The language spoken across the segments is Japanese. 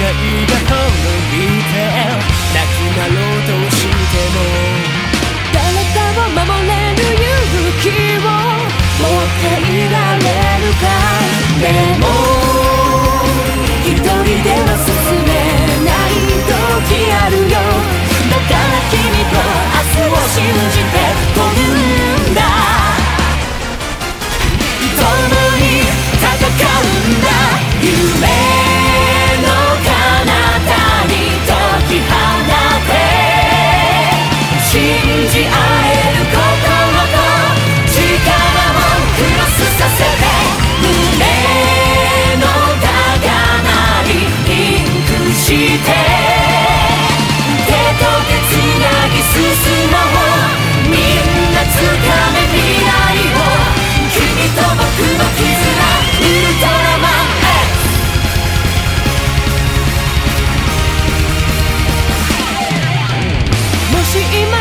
界が滅びてなくなろうとしても誰かを守れる勇気を持っていられるかでも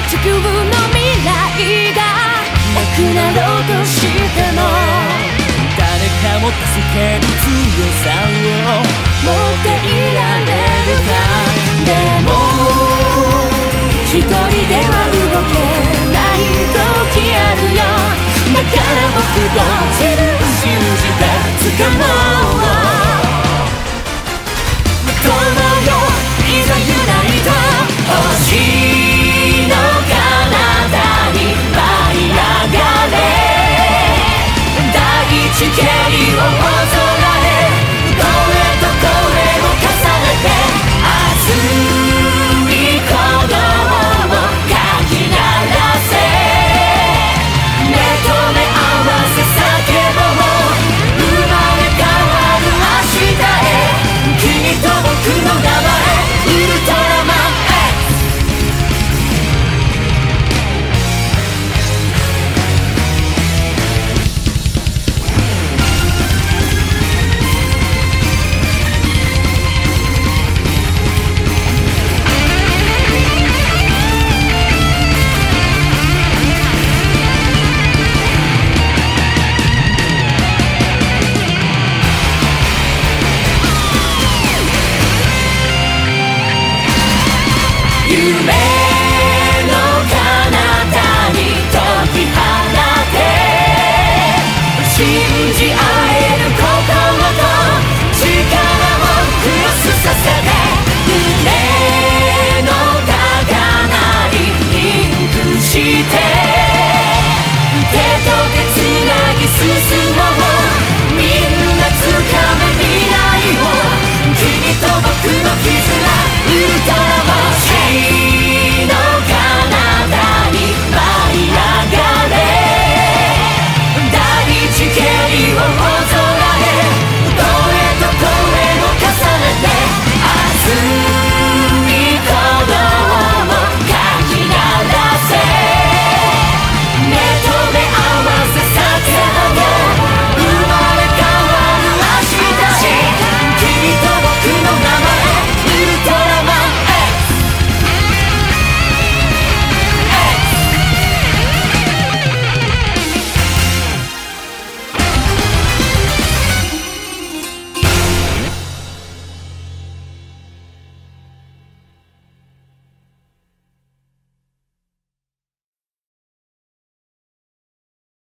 地球の未来がなくなろうとしても誰かも助ける強さを持っていられるか。でも一人では動けない時あるよ。だから僕と自分信じて掴もう